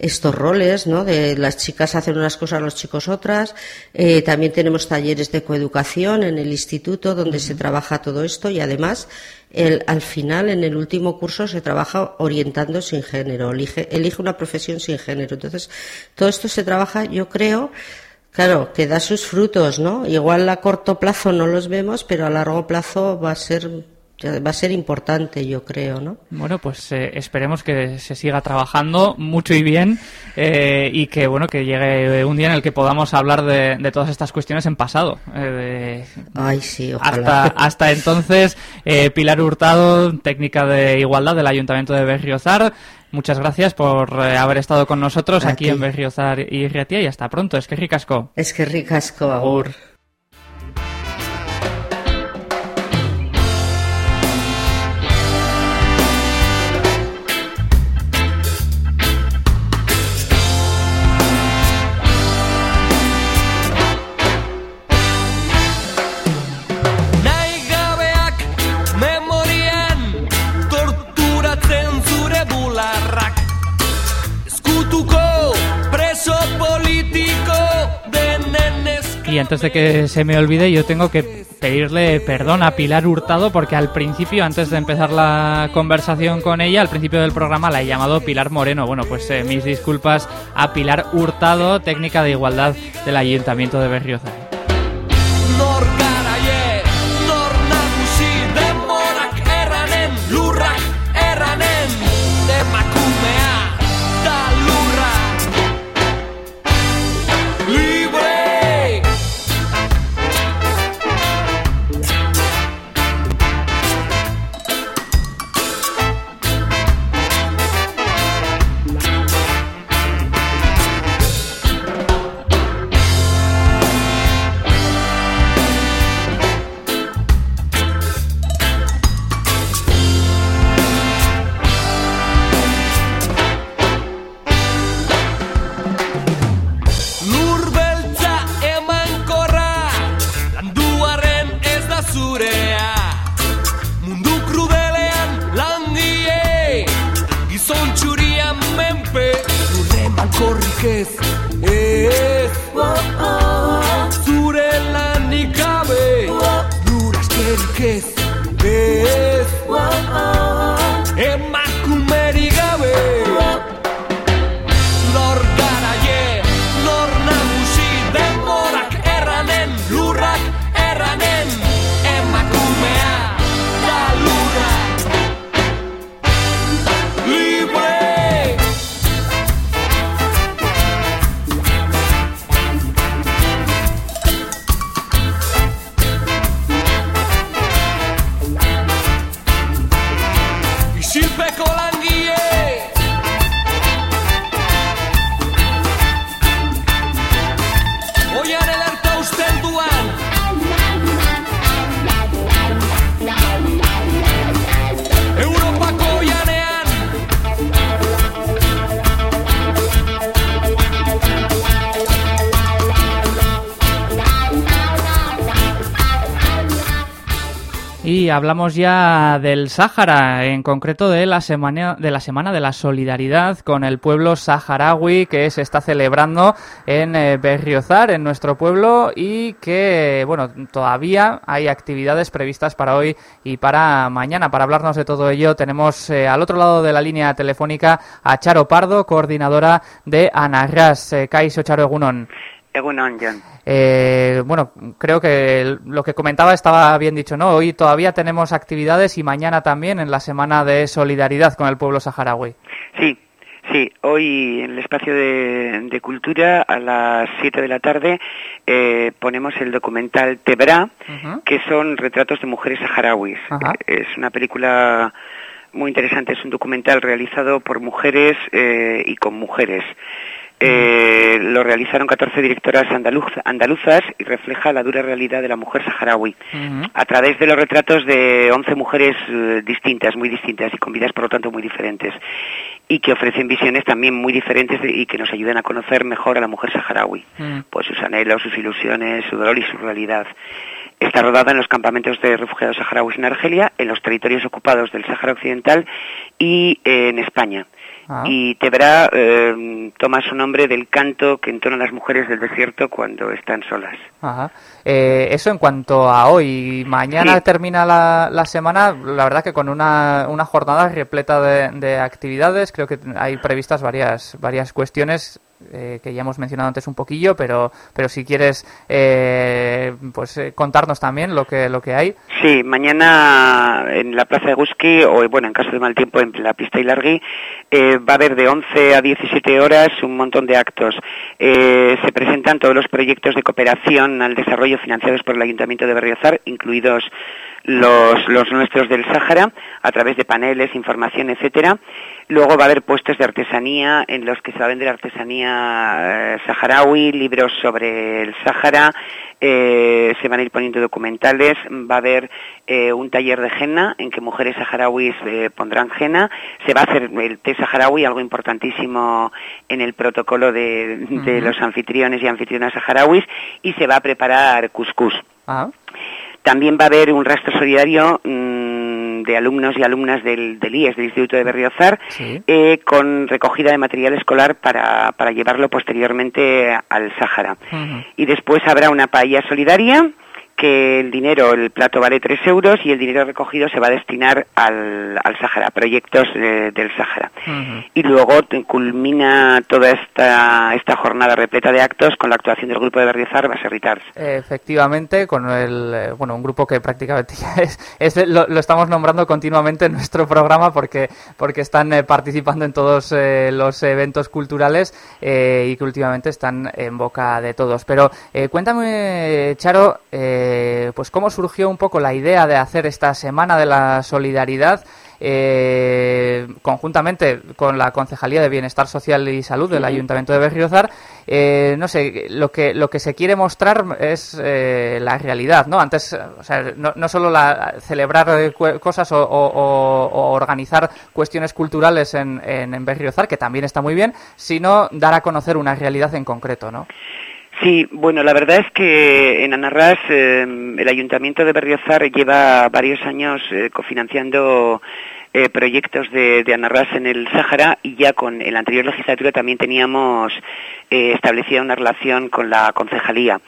estos roles, ¿no? De las chicas hacen unas cosas, los chicos otras. Eh, también tenemos talleres de coeducación en el instituto donde uh -huh. se trabaja todo esto y además el, al final, en el último curso, se trabaja orientando sin género, elige, elige una profesión sin género. Entonces, todo esto se trabaja, yo creo, Claro, que da sus frutos, ¿no? Igual a corto plazo no los vemos, pero a largo plazo va a ser va a ser importante, yo creo, ¿no? Bueno, pues eh, esperemos que se siga trabajando mucho y bien eh, y que, bueno, que llegue un día en el que podamos hablar de, de todas estas cuestiones en pasado. Eh, de, Ay, sí, ojalá. Hasta, hasta entonces, eh, Pilar Hurtado, técnica de igualdad del Ayuntamiento de Berriozar, Muchas gracias por eh, haber estado con nosotros a aquí ti. en Berriozar y Riatia y hasta pronto. Es que ricasco. Es que ricasco, agur. Y antes de que se me olvide, yo tengo que pedirle perdón a Pilar Hurtado porque al principio, antes de empezar la conversación con ella, al principio del programa la he llamado Pilar Moreno. Bueno, pues eh, mis disculpas a Pilar Hurtado, técnica de igualdad del Ayuntamiento de Berriozar. Hablamos ya del Sáhara, en concreto de la semana de la semana de la solidaridad con el pueblo saharaui que se está celebrando en eh, Berriozar, en nuestro pueblo y que bueno, todavía hay actividades previstas para hoy y para mañana. Para hablarnos de todo ello tenemos eh, al otro lado de la línea telefónica a Charo Pardo, coordinadora de Anarras. Eh, Charo Egunon. Eh, bueno, creo que lo que comentaba estaba bien dicho, ¿no? Hoy todavía tenemos actividades y mañana también en la Semana de Solidaridad con el pueblo saharaui. Sí, sí. Hoy en el espacio de, cultura a las 7 de la tarde eh, ponemos el documental Tebra, que son retratos de mujeres saharauis. Es una película muy interesante, es un documental realizado por mujeres eh, y con mujeres. Eh, lo realizaron 14 directoras andaluzas y refleja la dura realidad de la mujer saharaui. A través de los retratos de 11 mujeres eh, distintas, muy distintas y con vidas por lo tanto muy diferentes. Y que ofrecen visiones también muy diferentes y que nos ayudan a conocer mejor a la mujer saharaui, pues sus anhelos, sus ilusiones, su dolor y su realidad. Está rodada en los campamentos de refugiados saharauis en Argelia, en los territorios ocupados del Sáhara Occidental y en España. Ah. Y Tebra eh, toma su nombre del canto que entonan las mujeres del desierto cuando están solas. Eh, eso en cuanto a hoy. Mañana termina la, la, semana, la verdad que con una, una jornada repleta de, de, actividades. Creo que hay previstas varias, varias cuestiones eh, que ya hemos mencionado antes un poquillo, pero, pero si quieres eh, pues eh, contarnos también lo que, lo que hay. Sí, mañana en la Plaza de Guski, o bueno, en caso de mal tiempo en la pista Ilargui, va a haber de 11 a 17 horas un montón de actos. se presentan todos los proyectos de cooperación al desarrollo financiados por el Ayuntamiento de Berriozar, incluidos los, los nuestros del Sáhara, a través de paneles, información, etcétera. Luego va a haber puestos de artesanía en los que se va a vender artesanía eh, saharaui, libros sobre el Sáhara, eh, se van a ir poniendo documentales, va a haber eh, un taller de henna en que mujeres saharauis pondrán henna, se va a hacer el té saharaui, algo importantísimo en el protocolo de, los anfitriones y anfitrionas saharauis, y se va a preparar cuscús. Ah. También va a haber un rastro solidario mm, de alumnos y alumnas del, IES, del Instituto de Berriozar, eh, con recogida de material escolar para, para llevarlo posteriormente al Sáhara. Y después habrá una paella solidaria que el dinero, el plato vale 3 euros y el dinero recogido se va a destinar al, al Sáhara, proyectos eh, del Sáhara. Y luego culmina toda esta, esta jornada repleta de actos con la actuación del grupo de Berriozar, Baserritars. Efectivamente, con el, eh, bueno, un grupo que prácticamente es, lo, estamos nombrando continuamente en nuestro programa porque, porque están eh, participando en todos los eventos culturales y que últimamente están en boca de todos. Pero cuéntame, Charo, eh, pues cómo surgió un poco la idea de hacer esta Semana de la Solidaridad eh, conjuntamente con la Concejalía de Bienestar Social y Salud del Ayuntamiento de Berriozar. Eh, no sé, lo que, lo que se quiere mostrar es la realidad, ¿no? Antes, o sea, no, solo la, celebrar cosas o, organizar cuestiones culturales en, en, en Berriozar, que también está muy bien, sino dar a conocer una realidad en concreto, ¿no? Sí, bueno, la verdad es que en Anarras em, el Ayuntamiento de Berriozar lleva varios años eh, cofinanciando eh, proyectos de, de, Anarras en el Sáhara y ya con la anterior legislatura también teníamos eh, establecida una relación con la concejalía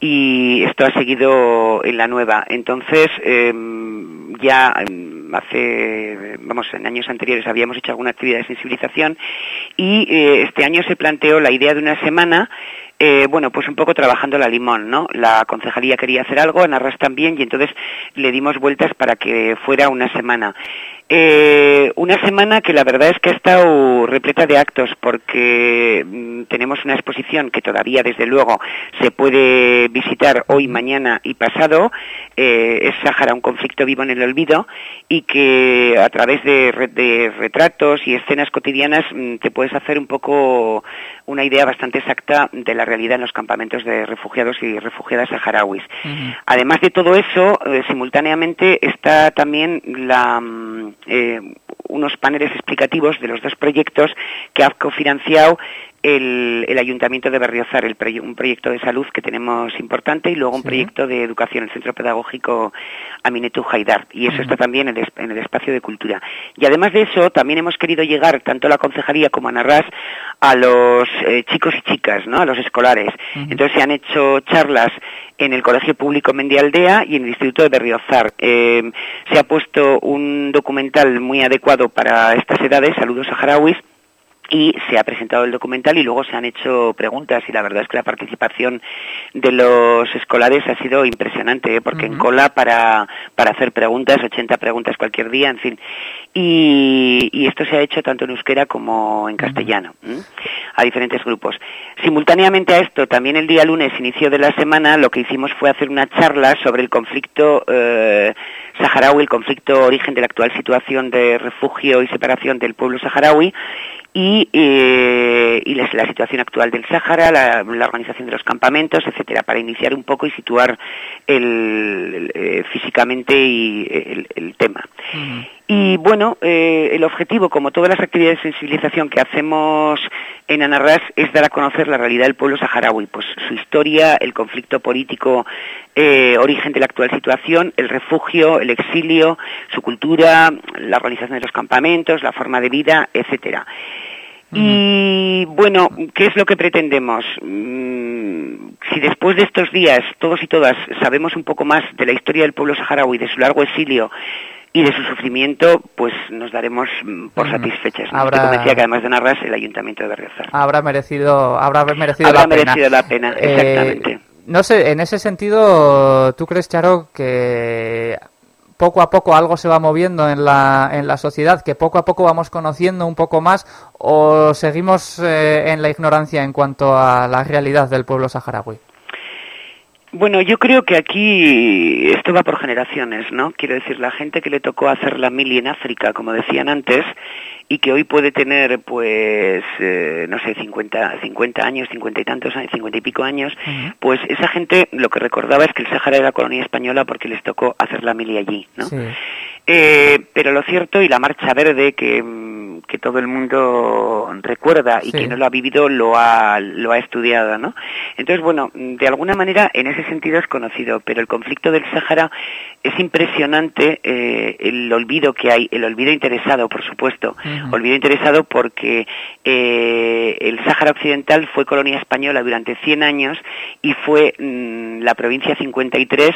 y esto ha seguido en la nueva. Entonces, em, ya em, hace, vamos, en años anteriores habíamos hecho alguna actividad de sensibilización y este año se planteó la idea de una semana eh, bueno, pues un poco trabajando la limón, ¿no? La concejalía quería hacer algo, en Arras también, y entonces le dimos vueltas para que fuera una semana. Eh, una semana que la verdad es que ha estado repleta de actos porque mm, tenemos una exposición que todavía desde luego se puede visitar hoy, mañana y pasado. Eh, es Sáhara, un conflicto vivo en el olvido y que a través de, de retratos y escenas cotidianas mm, te puedes hacer un poco una idea bastante exacta de la realidad en los campamentos de refugiados y refugiadas saharauis. Además de todo eso, eh, simultáneamente está también la mm, eh, unos paneles explicativos de los dos proyectos que ha cofinanciado el, el Ayuntamiento de Berriozar, el un proyecto de salud que tenemos importante y luego un proyecto de educación, el Centro Pedagógico Aminetu Haidar. Y eso está también en el, en el, espacio de cultura. Y además de eso, también hemos querido llegar, tanto la concejalía como a Narras, a los eh, chicos y chicas, ¿no? a los escolares. Entonces se han hecho charlas en el Colegio Público Mendialdea y en el Instituto de Berriozar. Eh, se ha puesto un documental muy adecuado para estas edades, Saludos Saharauis, y se ha presentado el documental y luego se han hecho preguntas y la verdad es que la participación de los escolares ha sido impresionante ¿eh? porque en cola para, para hacer preguntas, 80 preguntas cualquier día, en fin. Y, y esto se ha hecho tanto en euskera como en castellano, a diferentes grupos. Simultáneamente a esto, también el día lunes, inicio de la semana, lo que hicimos fue hacer una charla sobre el conflicto eh, saharaui, el conflicto origen de la actual situación de refugio y separación del pueblo saharaui y, eh, y la, situación actual del Sáhara, la, organización de los campamentos, etcétera, para iniciar un poco y situar el, eh, físicamente y el, tema. Y bueno, eh, el objetivo, como todas las actividades de sensibilización que hacemos en Anarras, es dar a conocer la realidad del pueblo saharaui, pues su historia, el conflicto político, eh, origen de la actual situación, el refugio, el exilio, su cultura, la organización de los campamentos, la forma de vida, etcétera. Y bueno, ¿qué es lo que pretendemos? Mm, si después de estos días todos y todas sabemos un poco más de la historia del pueblo saharaui, de su largo exilio, y de su sufrimiento, pues nos daremos mm, por satisfechas. Habrá... decía que además de Narras, el Ayuntamiento de Berriozar. Habrá merecido, habrá merecido la merecido la pena, eh, exactamente. no sé, en ese sentido, ¿tú crees, Charo, que poco a poco algo se va moviendo en la, en la sociedad, que poco a poco vamos conociendo un poco más o seguimos eh, en la ignorancia en cuanto a la realidad del pueblo saharaui? Bueno, yo creo que aquí esto va por generaciones, ¿no? Quiero decir, la gente que le tocó hacer la mili en África, como decían antes, y que hoy puede tener, pues, eh, no sé, 50, 50 años, 50 y tantos años, 50 y pico años, pues esa gente lo que recordaba es que el Sahara era colonia española porque les tocó hacer la mili allí, ¿no? Eh, pero lo cierto, y la Marcha Verde, que, mm, que todo el mundo recuerda y que no lo ha vivido, lo ha, lo ha estudiado, ¿no? Entonces, bueno, de alguna manera, en ese sentido es conocido, pero el conflicto del Sáhara es impresionante eh, el olvido que hay, el olvido interesado, por supuesto, olvido interesado porque eh, el Sáhara Occidental fue colonia española durante 100 años y fue mm, la provincia 53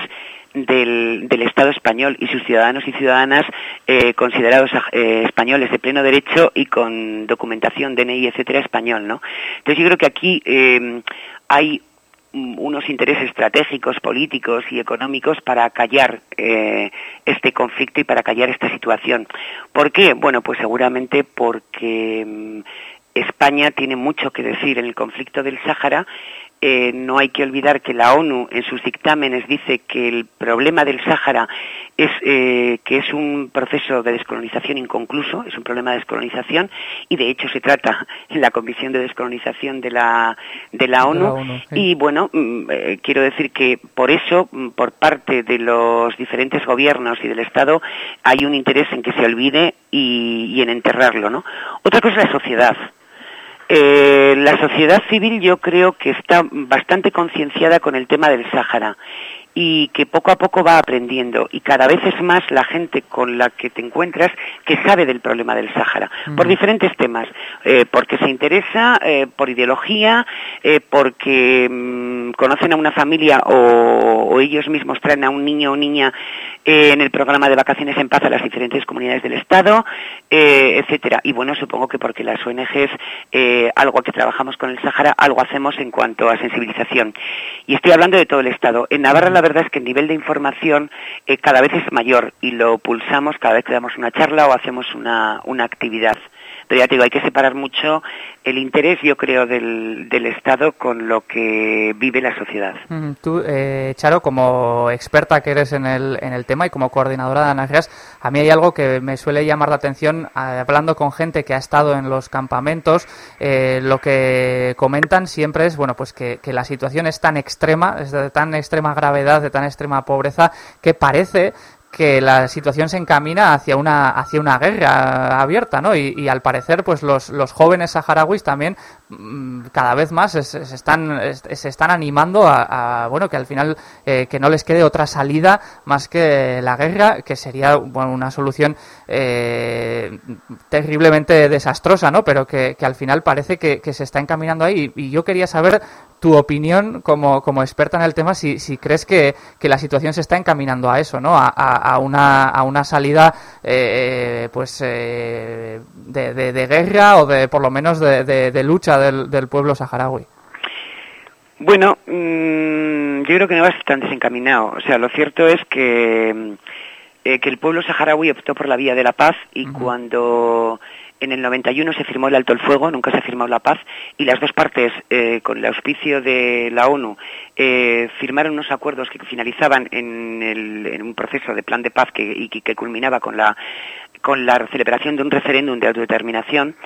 del, del, Estado español y sus ciudadanos y ciudadanas eh, considerados eh, españoles de pleno derecho y con documentación DNI, etcétera, español, ¿no? Entonces yo creo que aquí eh, hay unos intereses estratégicos, políticos y económicos para callar eh, este conflicto y para callar esta situación. ¿Por qué? Bueno, pues seguramente porque mm, España tiene mucho que decir en el conflicto del Sáhara eh, no hay que olvidar que la ONU en sus dictámenes dice que el problema del Sáhara es eh, que es un proceso de descolonización inconcluso, es un problema de descolonización y de hecho se trata en la Comisión de Descolonización de la de la ONU, y bueno mm, eh, quiero decir que por eso mm, por parte de los diferentes gobiernos y del Estado hay un interés en que se olvide y, y en enterrarlo, ¿no? Otra cosa es la sociedad. Eh, la sociedad civil yo creo que está bastante concienciada con el tema del Sáhara y que poco a poco va aprendiendo. Y cada vez es más la gente con la que te encuentras que sabe del problema del Sáhara por diferentes temas eh, porque se interesa eh, por ideología eh, porque mm, conocen a una familia o, ellos mismos traen a un niño o niña en el programa de vacaciones en paz a las diferentes comunidades del Estado etcétera. Y bueno supongo que porque las ONGs algo que trabajamos con el Sáhara algo hacemos en cuanto a sensibilización. Y estoy hablando de todo el Estado. En Navarra la verdad es que el nivel de información eh, cada vez es mayor y lo pulsamos cada vez que damos una charla o hacemos una, una actividad. Te digo, hay que separar mucho el interés, yo creo, del, Estado con lo que vive la sociedad. Tú, eh, Charo, como experta que eres en el, en el tema y como coordinadora de Anageas, a mí hay algo que me suele llamar la atención hablando con gente que ha estado en los campamentos. Eh, lo que comentan siempre es, bueno, pues que la situación es tan extrema, es de tan extrema gravedad, de tan extrema pobreza, que parece que la situación se encamina hacia una hacia una guerra abierta, ¿no? Y, al parecer, pues los, los jóvenes saharauis también mm, cada vez más se, están se están animando a, bueno que al final eh, que no les quede otra salida más que la guerra, que sería bueno, una solución eh, terriblemente desastrosa, ¿no? Pero que, al final parece que, se está encaminando ahí. Y, yo quería saber tu opinión como, como experta en el tema, si, si crees que, que la situación se está encaminando a eso, ¿no? A, a, una, a una salida, eh, pues, eh, de, de, guerra o de, por lo menos, de, de lucha del, del pueblo saharaui. Bueno, mmm, yo creo que no va a tan desencaminado. O sea, lo cierto es que eh, que el pueblo saharaui optó por la vía de la paz y cuando en el 91 se firmó el alto el fuego, nunca se ha firmado la paz, y las dos partes, eh, con el auspicio de la ONU, eh, firmaron unos acuerdos que finalizaban en, un proceso de plan de paz que, y que culminaba con la con la celebración de un referéndum de autodeterminación,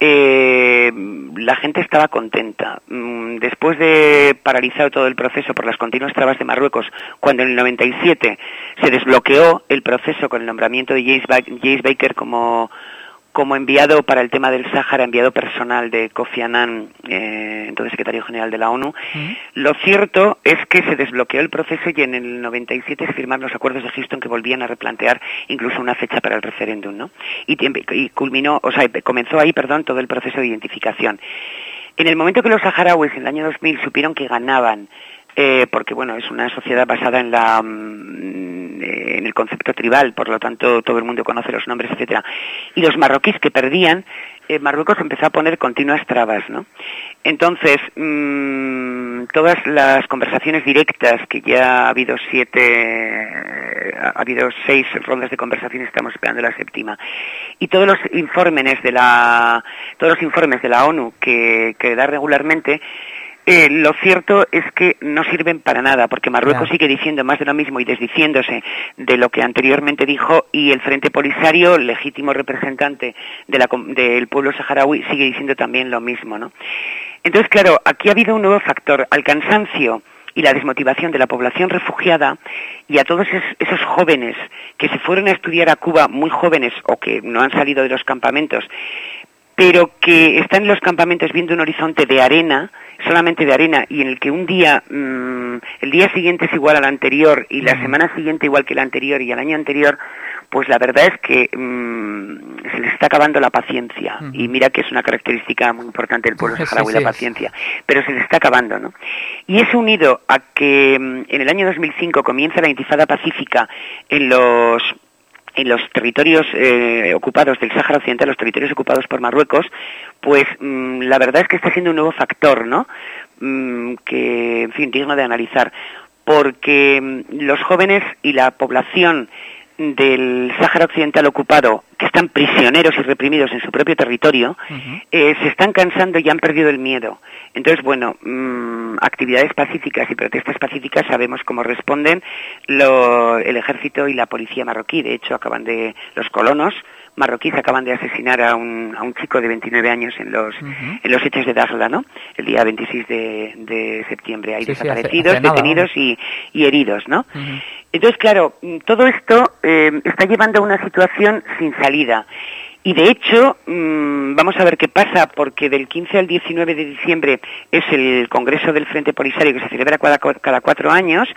eh, la gente estaba contenta. Mm, después de paralizar todo el proceso por las continuas trabas de Marruecos, cuando en el 97 se desbloqueó el proceso con el nombramiento de James Baker como como enviado para el tema del Sáhara, enviado personal de Kofi Annan, eh, entonces secretario general de la ONU. Lo cierto es que se desbloqueó el proceso y en el 97 se firmaron los acuerdos de Houston que volvían a replantear incluso una fecha para el referéndum, ¿no? Y, y culminó, o sea, comenzó ahí, perdón, todo el proceso de identificación. En el momento que los saharauis en el año 2000 supieron que ganaban eh, porque bueno es una sociedad basada en la mm, en el concepto tribal por lo tanto todo el mundo conoce los nombres etcétera. Y los marroquíes que perdían eh, Marruecos empezó a poner continuas trabas no entonces mm, todas las conversaciones directas que ya ha habido siete ha habido seis rondas de conversaciones estamos esperando la séptima. Y todos los informes de la todos los informes de la ONU que da regularmente eh, lo cierto es que no sirven para nada, porque Marruecos sigue diciendo más de lo mismo y desdiciéndose de lo que anteriormente dijo, y el Frente Polisario, legítimo representante del pueblo saharaui, sigue diciendo también lo mismo, ¿no? Entonces, claro, aquí ha habido un nuevo factor, al cansancio y la desmotivación de la población refugiada y a todos esos jóvenes que se fueron a estudiar a Cuba muy jóvenes o que no han salido de los campamentos, pero que están en los campamentos viendo un horizonte de arena, solamente de arena y en el que un día, mm, el día siguiente es igual al anterior y la semana siguiente igual que el anterior y el año anterior, pues la verdad es que mm, se les está acabando la paciencia. Y mira que es una característica muy importante del pueblo saharaui, la paciencia. Pero se les está acabando, ¿no? Y es unido a que mm, en el año 2005 comienza la intifada pacífica en los en los territorios eh, ocupados del Sáhara Occidental, los territorios ocupados por Marruecos, pues mm, la verdad es que está siendo un nuevo factor, ¿no? Mm, que, en fin, digno de analizar, porque mm, los jóvenes y la población del Sáhara Occidental ocupado, que están prisioneros y reprimidos en su propio territorio, eh, se están cansando y han perdido el miedo. Entonces, bueno, mm, actividades pacíficas y protestas pacíficas sabemos cómo responden el ejército y la policía marroquí. De hecho, acaban de los colonos marroquíes acaban de asesinar a un, a un chico de 29 años en los, en los hechos de Dakhla, ¿no? El día 26 de, de septiembre. Hay desaparecidos, detenidos y, y, heridos, ¿no? Entonces, claro, todo esto eh, está llevando a una situación sin salida. Y de hecho, mm, vamos a ver qué pasa, porque del 15 al 19 de diciembre es el Congreso del Frente Polisario que se celebra cada, cada cuatro años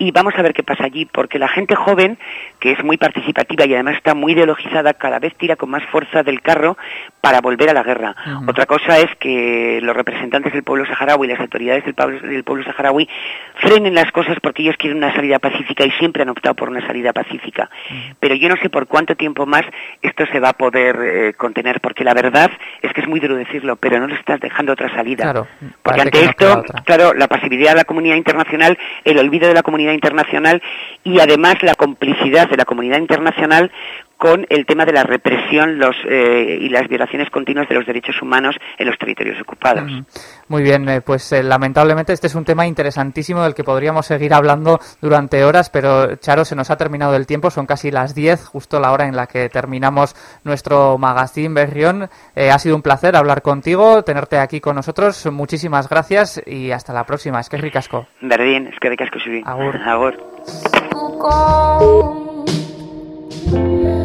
y vamos a ver qué pasa allí, porque la gente joven, que es muy participativa y además está muy ideologizada, cada vez tira con más fuerza del carro para volver a la guerra. Otra cosa es que los representantes del pueblo saharaui y las autoridades del pueblo, del pueblo saharaui frenen las cosas porque ellos quieren una salida pacífica y siempre han optado por una salida pacífica. Pero yo no sé por cuánto tiempo más esto se va a poder eh, contener, porque la verdad es que es muy duro decirlo, pero no le estás dejando otra salida. porque ante esto, claro, la pasividad de la comunidad internacional, el olvido de la comunidad internacional y además la complicidad de la comunidad internacional con el tema de la represión los, eh, y las violaciones continuas de los derechos humanos en los territorios ocupados. Muy bien, eh, pues eh, lamentablemente este es un tema interesantísimo del que podríamos seguir hablando durante horas, pero Charo, se nos ha terminado el tiempo, son casi las 10, justo la hora en la que terminamos nuestro magazine Berrión. ha sido un placer hablar contigo, tenerte aquí con nosotros, muchísimas gracias y hasta la próxima. Es que es ricasco. Berdín, es que ricasco, Agur. Agur.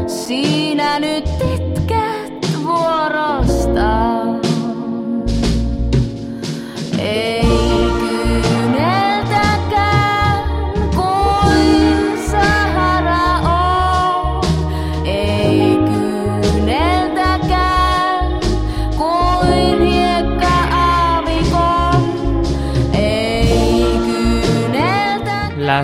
Siinä nyt itket vuorostaan.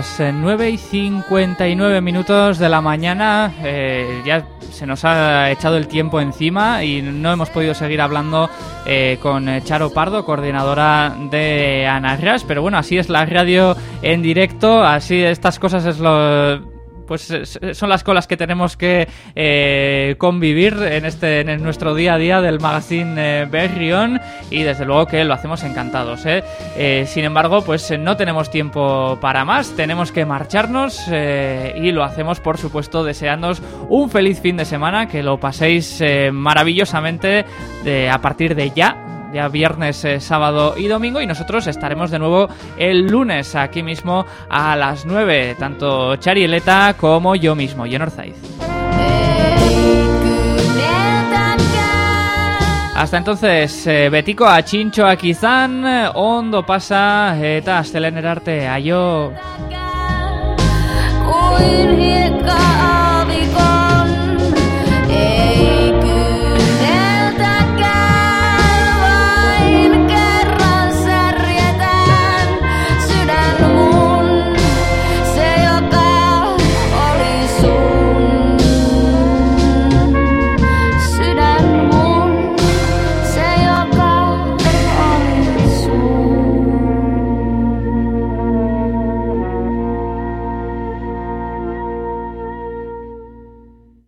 Las 9 eh, y 59 minutos de la mañana. Eh, ya se nos ha echado el tiempo encima y no hemos podido seguir hablando eh, con Charo Pardo, coordinadora de Anarras, pero bueno, así es la radio en directo, así estas cosas es lo pues son las colas que tenemos que eh, convivir en este en nuestro día a día del magazine eh, Berrión y desde luego que lo hacemos encantados ¿eh? sin embargo pues no tenemos tiempo para más tenemos que marcharnos y lo hacemos por supuesto deseándoos un feliz fin de semana que lo paséis maravillosamente a partir de ya ya viernes, eh, sábado y domingo y nosotros estaremos de nuevo el lunes aquí mismo a las 9, tanto Charieleta como yo mismo, Jenor Zaiz. Hasta entonces, eh, betiko aquí izan, ondo pasa eta astelenerarte aio.